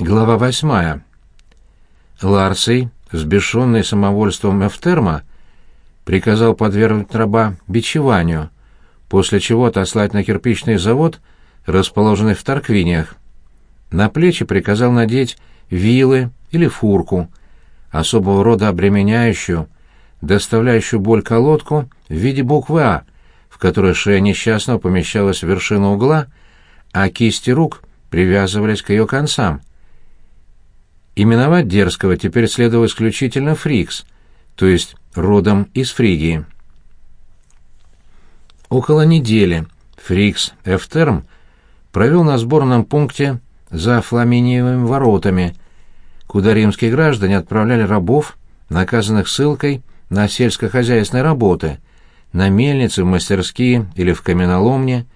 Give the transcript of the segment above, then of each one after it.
Глава восьмая. Ларсей, взбешенный самовольством Эфтерма, приказал подвергнуть раба бичеванию, после чего отослать на кирпичный завод, расположенный в Тарквиниях. На плечи приказал надеть вилы или фурку, особого рода обременяющую, доставляющую боль колодку в виде буквы «А», в которой шея несчастного помещалась в вершину угла, а кисти рук привязывались к ее концам — Именовать дерзкого теперь следовало исключительно Фрикс, то есть родом из Фригии. Около недели Фрикс Эфтерм провел на сборном пункте за Фламиниевыми воротами, куда римские граждане отправляли рабов, наказанных ссылкой на сельскохозяйственные работы, на мельницы, в мастерские или в каменоломне.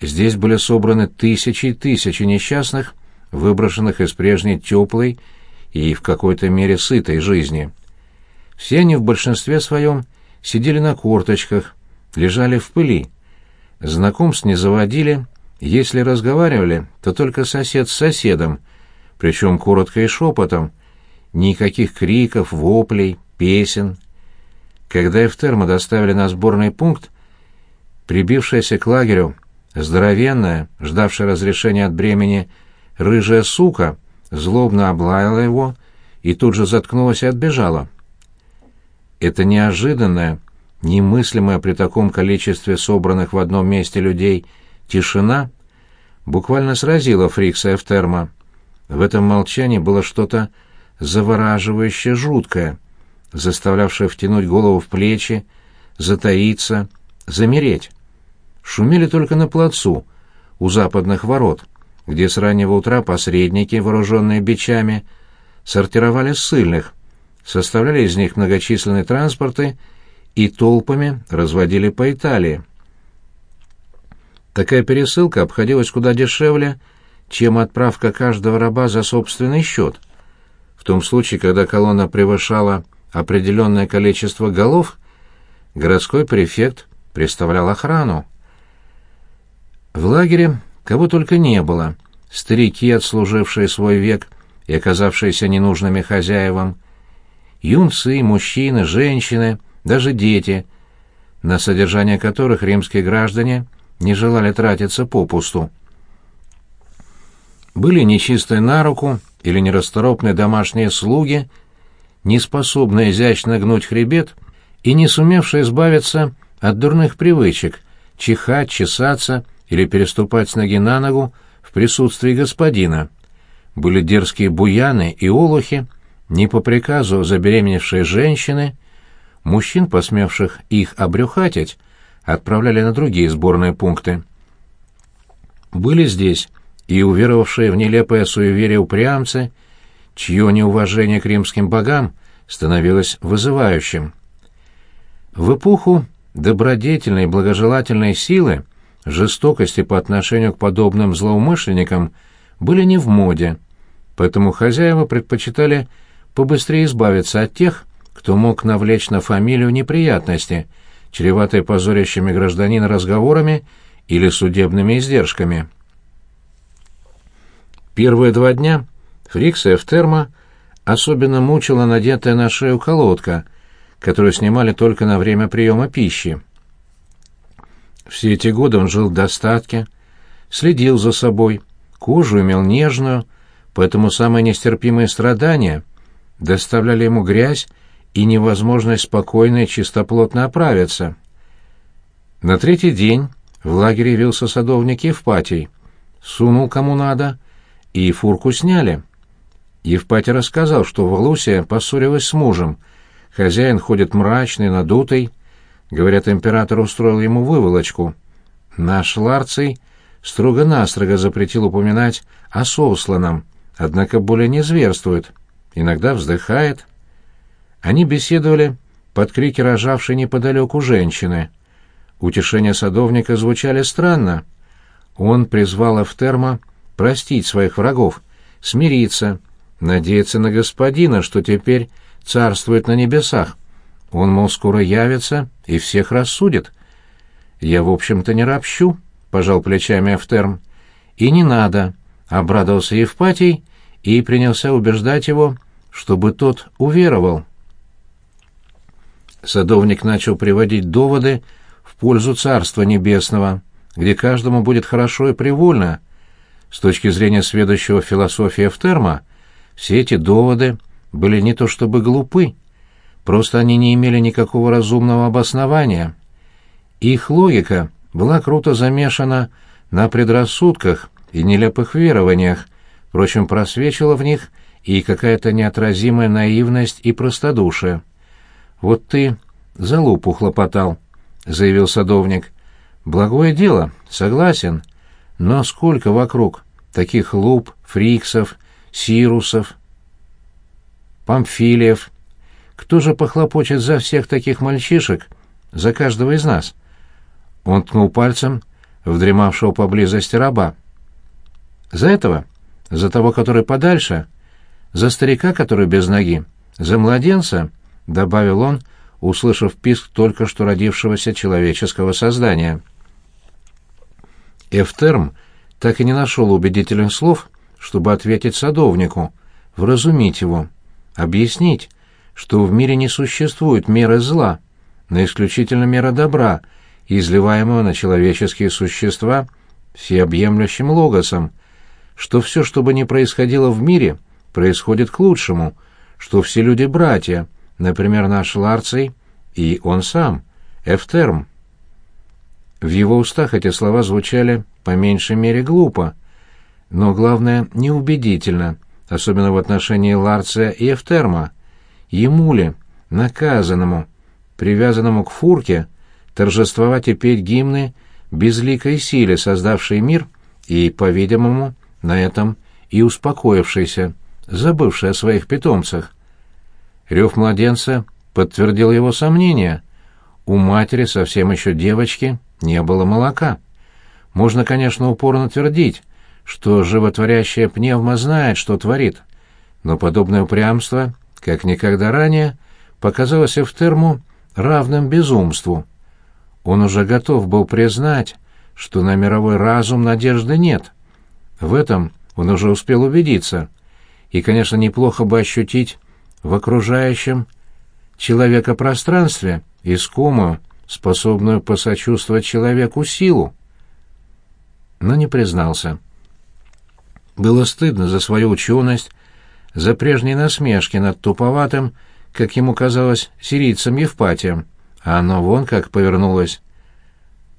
Здесь были собраны тысячи и тысячи несчастных, выброшенных из прежней теплой и в какой-то мере сытой жизни. Все они в большинстве своем сидели на корточках, лежали в пыли. Знакомств не заводили, если разговаривали, то только сосед с соседом, причем коротко и шепотом, никаких криков, воплей, песен. Когда Эфтерма доставили на сборный пункт, прибившаяся к лагерю, здоровенная, ждавшая разрешения от бремени, рыжая сука злобно облаяла его и тут же заткнулась и отбежала. Это неожиданная, немыслимая при таком количестве собранных в одном месте людей тишина буквально сразила Фрикса Эфтерма. В этом молчании было что-то завораживающее жуткое, заставлявшее втянуть голову в плечи, затаиться, замереть. Шумели только на плацу, у западных ворот — где с раннего утра посредники, вооруженные бичами, сортировали ссыльных, составляли из них многочисленные транспорты и толпами разводили по Италии. Такая пересылка обходилась куда дешевле, чем отправка каждого раба за собственный счет. В том случае, когда колонна превышала определенное количество голов, городской префект представлял охрану. В лагере Кого только не было. Старики, отслужившие свой век и оказавшиеся ненужными хозяевам. Юнцы, мужчины, женщины, даже дети, на содержание которых римские граждане не желали тратиться попусту. Были нечистые на руку или нерасторопные домашние слуги, не способные изящно гнуть хребет и не сумевшие избавиться от дурных привычек, чихать, чесаться или переступать с ноги на ногу в присутствии господина. Были дерзкие буяны и олухи, не по приказу забеременевшие женщины, мужчин, посмевших их обрюхатить, отправляли на другие сборные пункты. Были здесь и уверовавшие в нелепое суеверие упрямцы, чье неуважение к римским богам становилось вызывающим. В эпоху добродетельной и благожелательной силы жестокости по отношению к подобным злоумышленникам были не в моде, поэтому хозяева предпочитали побыстрее избавиться от тех, кто мог навлечь на фамилию неприятности, чреватые позорящими гражданина разговорами или судебными издержками. Первые два дня Фрикса Эфтерма особенно мучила надетая на шею колодка, которую снимали только на время приема пищи. Все эти годы он жил в достатке, следил за собой, кожу имел нежную, поэтому самые нестерпимые страдания доставляли ему грязь и невозможность спокойно и чистоплотно оправиться. На третий день в лагере явился садовник Евпатий, сунул кому надо, и фурку сняли. Евпатий рассказал, что Валусия поссорилась с мужем, хозяин ходит мрачный, надутый, Говорят, император устроил ему выволочку. Наш Ларций строго-настрого запретил упоминать о сосланном, однако более не зверствует, иногда вздыхает. Они беседовали под крики рожавшей неподалеку женщины. Утешения садовника звучали странно. Он призвал Эфтерма простить своих врагов, смириться, надеяться на господина, что теперь царствует на небесах. Он, мол, скоро явится и всех рассудит. Я, в общем-то, не ропщу, — пожал плечами Эфтерм. И не надо, — обрадовался Евпатий и принялся убеждать его, чтобы тот уверовал. Садовник начал приводить доводы в пользу Царства Небесного, где каждому будет хорошо и привольно. С точки зрения сведущего философии Эфтерма, все эти доводы были не то чтобы глупы, просто они не имели никакого разумного обоснования. Их логика была круто замешана на предрассудках и нелепых верованиях, впрочем, просвечивала в них и какая-то неотразимая наивность и простодушие. «Вот ты за лупу хлопотал», — заявил садовник. «Благое дело, согласен. Но сколько вокруг таких луп, фриксов, сирусов, памфилиев? Кто же похлопочет за всех таких мальчишек, за каждого из нас?» Он ткнул пальцем в дремавшего поблизости раба. «За этого? За того, который подальше? За старика, который без ноги? За младенца?» — добавил он, услышав писк только что родившегося человеческого создания. Эфтерм так и не нашел убедительных слов, чтобы ответить садовнику, вразумить его, объяснить, что в мире не существует меры зла, но исключительно мера добра — изливаемого на человеческие существа всеобъемлющим логосом, что все, что бы ни происходило в мире, происходит к лучшему, что все люди братья, например, наш Ларций и он сам, Эфтерм. В его устах эти слова звучали по меньшей мере глупо, но главное неубедительно, особенно в отношении Ларция и Эфтерма. Ему ли, наказанному, привязанному к фурке, торжествовать и петь гимны безликой силе, создавшей мир, и, по-видимому, на этом и успокоившейся, забывшей о своих питомцах. Рев младенца подтвердил его сомнения. У матери, совсем еще девочки, не было молока. Можно, конечно, упорно твердить, что животворящая пневма знает, что творит, но подобное упрямство, как никогда ранее, показалось Эфтерму равным безумству. Он уже готов был признать, что на мировой разум надежды нет. В этом он уже успел убедиться. И, конечно, неплохо бы ощутить в окружающем человекопространстве искомую, способную посочувствовать человеку силу. Но не признался. Было стыдно за свою ученость, за прежние насмешки над туповатым, как ему казалось, сирийцем Евпатием а оно вон как повернулось.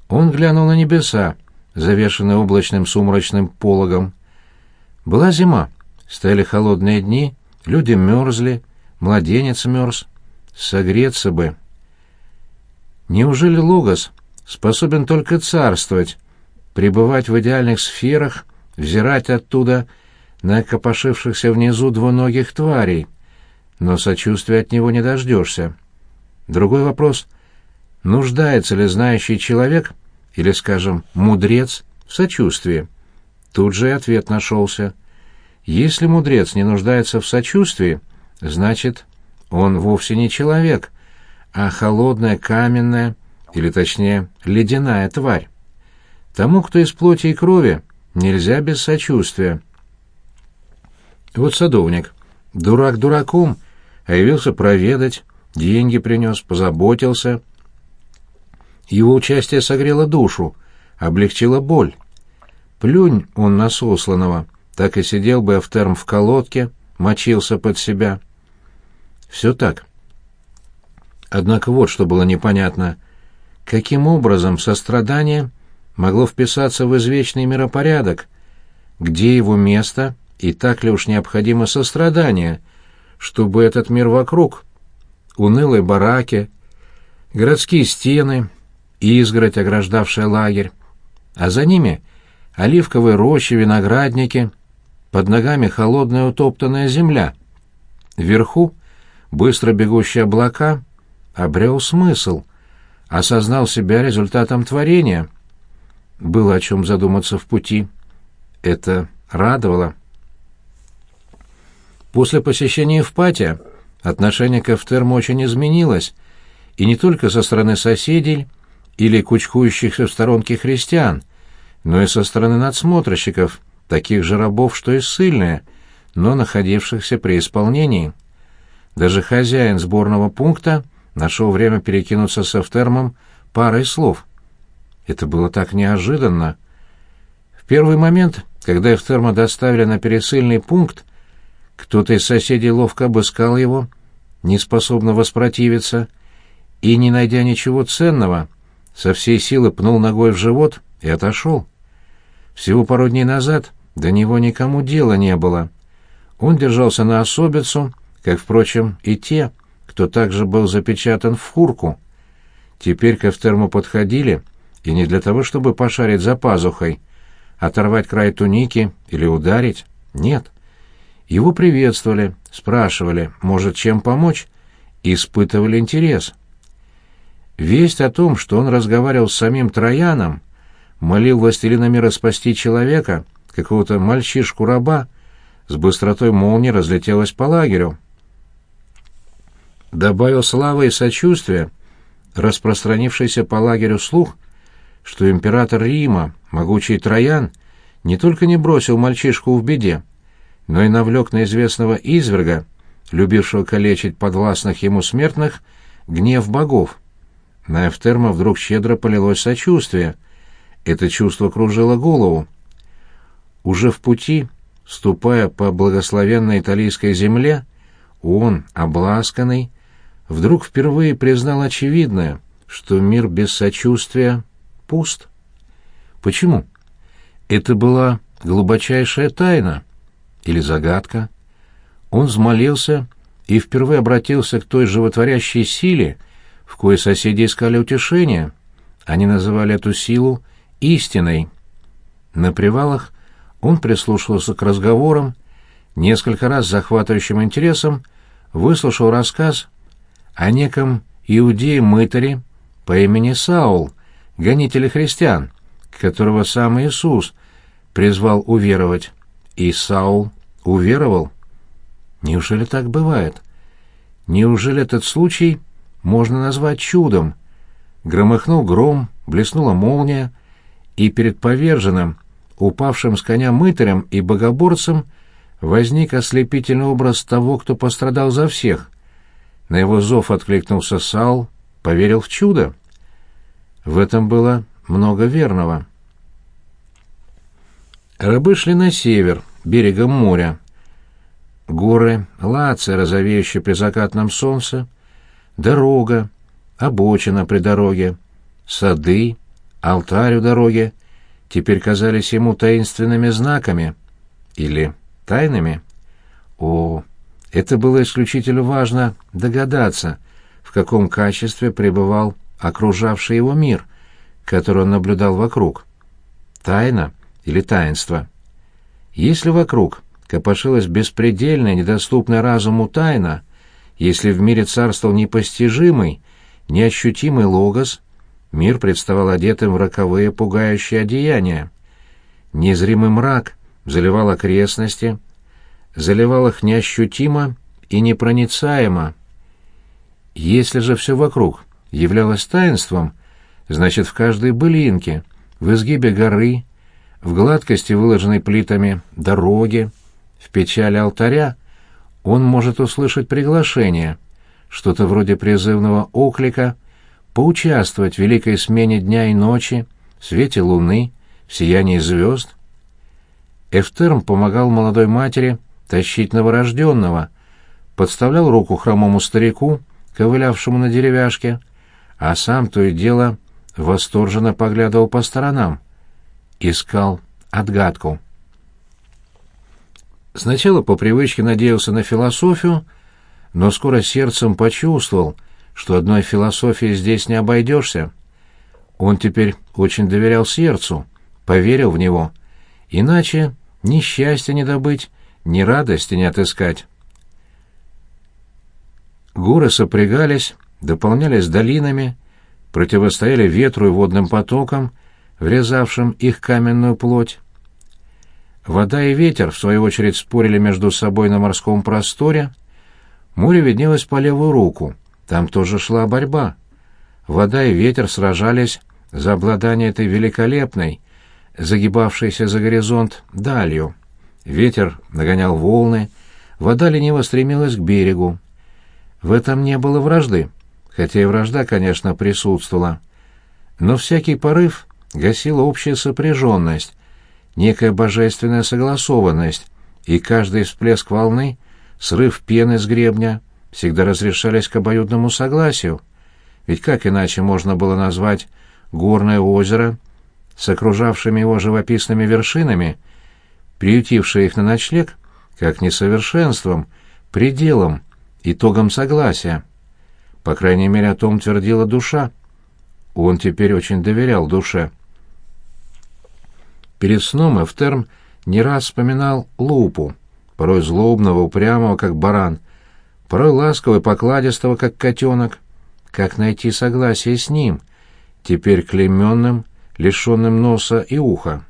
Он глянул на небеса, завешенные облачным сумрачным пологом. Была зима, стояли холодные дни, люди мерзли, младенец мерз. Согреться бы. Неужели Логос способен только царствовать, пребывать в идеальных сферах, взирать оттуда на копошившихся внизу двуногих тварей, но сочувствия от него не дождешься? Другой вопрос нуждается ли знающий человек, или, скажем, мудрец, в сочувствии. Тут же и ответ нашелся. Если мудрец не нуждается в сочувствии, значит, он вовсе не человек, а холодная, каменная, или точнее, ледяная тварь. Тому, кто из плоти и крови, нельзя без сочувствия. Вот садовник, дурак дураком, а явился проведать, деньги принес, позаботился — его участие согрело душу, облегчило боль. Плюнь он на сосланного, так и сидел бы Эфтерм в колодке, мочился под себя. Все так. Однако вот что было непонятно. Каким образом сострадание могло вписаться в извечный миропорядок? Где его место и так ли уж необходимо сострадание, чтобы этот мир вокруг, унылые бараки, городские стены, изгородь, ограждавшая лагерь, а за ними оливковые рощи, виноградники, под ногами холодная утоптанная земля. Вверху быстро бегущие облака обрел смысл, осознал себя результатом творения. Было о чем задуматься в пути. Это радовало. После посещения Евпатия отношение к Эфтерму очень изменилось, и не только со стороны соседей, или кучкующихся в сторонке христиан, но и со стороны надсмотрщиков, таких же рабов, что и ссыльные, но находившихся при исполнении. Даже хозяин сборного пункта нашел время перекинуться с Эфтермом парой слов. Это было так неожиданно. В первый момент, когда Эфтерма доставили на пересыльный пункт, кто-то из соседей ловко обыскал его, не способно воспротивиться, и, не найдя ничего ценного, со всей силы пнул ногой в живот и отошел. Всего пару дней назад до него никому дела не было. Он держался на особицу, как, впрочем, и те, кто также был запечатан в фурку. Теперь к Эфтерму подходили, и не для того, чтобы пошарить за пазухой, оторвать край туники или ударить. Нет. Его приветствовали, спрашивали, может, чем помочь, испытывали интерес. Весть о том, что он разговаривал с самим Трояном, молил властелина мира спасти человека, какого-то мальчишку-раба, с быстротой молнии разлетелась по лагерю. Добавил славы и сочувствия, распространившийся по лагерю слух, что император Рима, могучий Троян, не только не бросил мальчишку в беде, но и навлек на известного изверга, любившего калечить подвластных ему смертных, гнев богов. На Эфтерма вдруг щедро полилось сочувствие. Это чувство кружило голову. Уже в пути, ступая по благословенной италийской земле, он, обласканный, вдруг впервые признал очевидное, что мир без сочувствия пуст. Почему? Это была глубочайшая тайна или загадка. Он взмолился и впервые обратился к той животворящей силе, в кое соседи искали утешения. Они называли эту силу истиной. На привалах он прислушивался к разговорам, несколько раз с захватывающим интересом выслушал рассказ о неком иудее-мытаре по имени Саул, гонителе христиан, которого сам Иисус призвал уверовать. И Саул уверовал. Неужели так бывает? Неужели этот случай можно назвать чудом. Громыхнул гром, блеснула молния, и перед поверженным, упавшим с коня мытарем и богоборцем, возник ослепительный образ того, кто пострадал за всех. На его зов откликнулся Сал, поверил в чудо. В этом было много верного. Рабы шли на север, берегом моря. Горы, лацы, розовеющие при закатном солнце, дорога, обочина при дороге, сады, алтарь у дороги теперь казались ему таинственными знаками или тайнами. О, это было исключительно важно догадаться, в каком качестве пребывал окружавший его мир, который он наблюдал вокруг. Тайна или таинство. Если вокруг копошилась беспредельная, недоступная разуму тайна — если в мире царствовал непостижимый, неощутимый логос, мир представал одетым в роковые пугающие одеяния. Незримый мрак заливал окрестности, заливал их неощутимо и непроницаемо. Если же все вокруг являлось таинством, значит, в каждой былинке, в изгибе горы, в гладкости, выложенной плитами дороги, в печали алтаря, он может услышать приглашение, что-то вроде призывного оклика, поучаствовать в великой смене дня и ночи, в свете луны, в сиянии звезд. Эфтерм помогал молодой матери тащить новорожденного, подставлял руку хромому старику, ковылявшему на деревяшке, а сам то и дело восторженно поглядывал по сторонам, искал отгадку. Сначала по привычке надеялся на философию, но скоро сердцем почувствовал, что одной философией здесь не обойдешься. Он теперь очень доверял сердцу, поверил в него. Иначе ни счастья не добыть, ни радости не отыскать. Горы сопрягались, дополнялись долинами, противостояли ветру и водным потокам, врезавшим их каменную плоть. Вода и ветер, в свою очередь, спорили между собой на морском просторе. Море виднелось по левую руку. Там тоже шла борьба. Вода и ветер сражались за обладание этой великолепной, загибавшейся за горизонт далью. Ветер нагонял волны, вода лениво стремилась к берегу. В этом не было вражды, хотя и вражда, конечно, присутствовала. Но всякий порыв гасила общая сопряженность, некая божественная согласованность, и каждый всплеск волны, срыв пены с гребня, всегда разрешались к обоюдному согласию. Ведь как иначе можно было назвать горное озеро с окружавшими его живописными вершинами, приютившее их на ночлег, как несовершенством, пределом, итогом согласия. По крайней мере, о том твердила душа. Он теперь очень доверял душе. Перед сном Эфтерм не раз вспоминал Лупу, порой злобного, упрямого, как баран, порой ласкового и покладистого, как котенок. Как найти согласие с ним, теперь клейменным, лишенным носа и уха?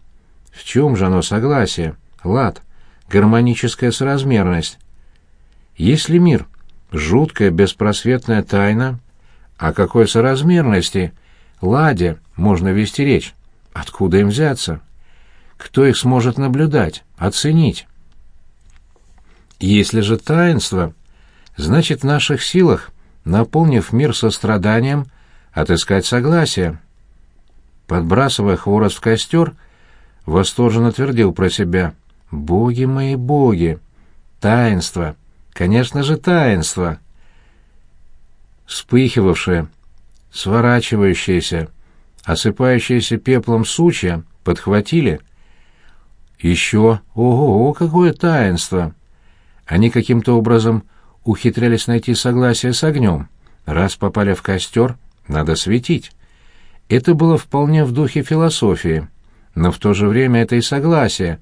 В чем же оно согласие, лад, гармоническая соразмерность? Если мир — жуткая беспросветная тайна, о какой соразмерности, ладе, можно вести речь? Откуда им взяться? Кто их сможет наблюдать, оценить? Если же таинство, значит в наших силах, наполнив мир состраданием, отыскать согласие. Подбрасывая хворост в костер, восторженно твердил про себя «Боги мои боги! Таинство! Конечно же, таинство!» Вспыхивавшее, сворачивающееся, осыпающееся пеплом сучья подхватили — еще, ого, какое таинство! Они каким-то образом ухитрялись найти согласие с огнем. Раз попали в костер, надо светить. Это было вполне в духе философии, но в то же время это и согласие,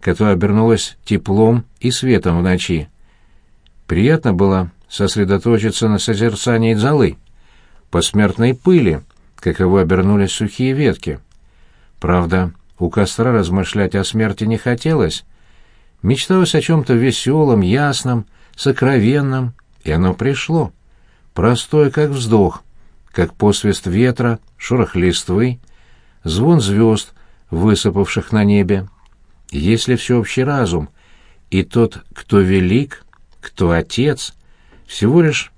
которое обернулось теплом и светом в ночи. Приятно было сосредоточиться на созерцании золы, посмертной пыли, каково обернулись сухие ветки. Правда, у костра размышлять о смерти не хотелось. Мечталось о чем-то веселом, ясном, сокровенном, и оно пришло. Простое, как вздох, как посвист ветра, шорох листвы, звон звезд, высыпавших на небе. Если всеобщий разум и тот, кто велик, кто отец, всего лишь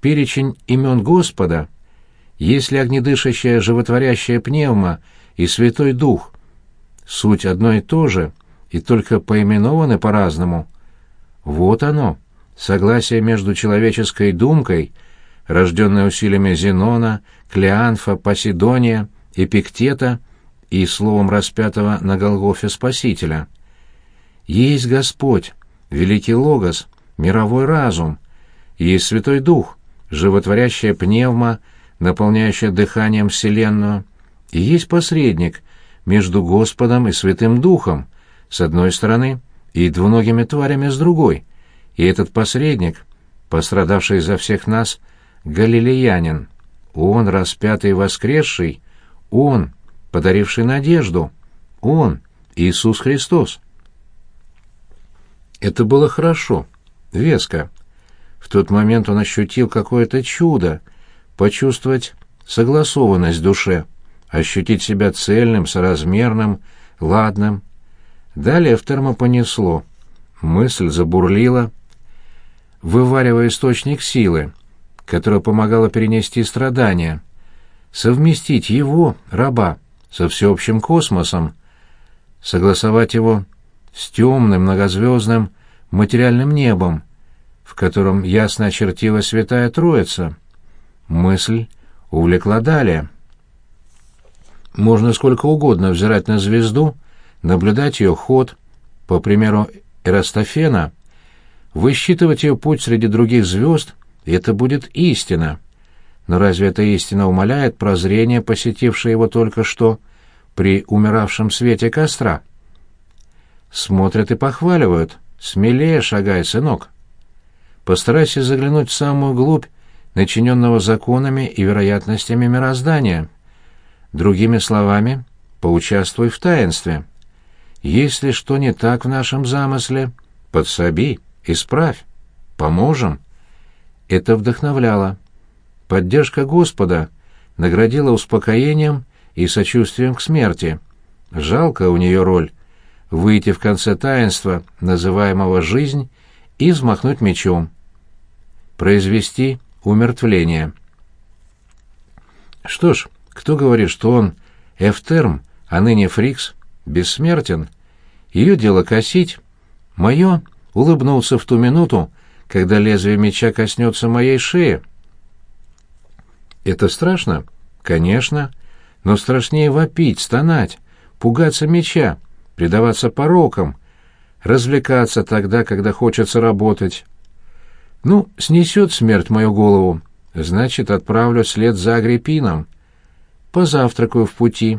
перечень имен Господа, если огнедышащая животворящая пневма и Святой Дух суть одно и то же, и только поименованы по-разному. Вот оно, согласие между человеческой думкой, рожденной усилиями Зенона, Клеанфа, Поседония, Эпиктета и словом распятого на Голгофе Спасителя. Есть Господь, великий Логос, мировой разум, есть Святой Дух, животворящая пневма, наполняющая дыханием Вселенную, и есть посредник, между Господом и Святым Духом, с одной стороны, и двуногими тварями с другой, и этот посредник, пострадавший за всех нас, галилеянин, он, распятый и воскресший, он, подаривший надежду, он, Иисус Христос. Это было хорошо, веско. В тот момент он ощутил какое-то чудо, почувствовать согласованность в душе ощутить себя цельным, соразмерным, ладным. Далее в термо понесло. Мысль забурлила, вываривая источник силы, которая помогала перенести страдания, совместить его, раба, со всеобщим космосом, согласовать его с темным, многозвездным, материальным небом, в котором ясно очертилась Святая Троица. Мысль увлекла далее — можно сколько угодно взирать на звезду, наблюдать ее ход, по примеру Эрастофена, высчитывать ее путь среди других звезд, и это будет истина. Но разве эта истина умаляет прозрение, посетившее его только что при умиравшем свете костра? Смотрят и похваливают. Смелее шагай, сынок. Постарайся заглянуть в самую глубь начиненного законами и вероятностями мироздания. Другими словами, поучаствуй в таинстве. Если что не так в нашем замысле, подсоби, исправь, поможем. Это вдохновляло. Поддержка Господа наградила успокоением и сочувствием к смерти. Жалко у нее роль. выйти в конце таинства, называемого «жизнь», и взмахнуть мечом. Произвести умертвление. Что ж, кто говорит, что он, Эфтерм, а ныне Фрикс, бессмертен? Ее дело косить. Мое улыбнулся в ту минуту, когда лезвие меча коснется моей шеи. Это страшно? Конечно. Но страшнее вопить, стонать, пугаться меча, предаваться порокам, развлекаться тогда, когда хочется работать. Ну, снесет смерть мою голову, значит, отправлю след за Агриппином. Позавтракаю в пути».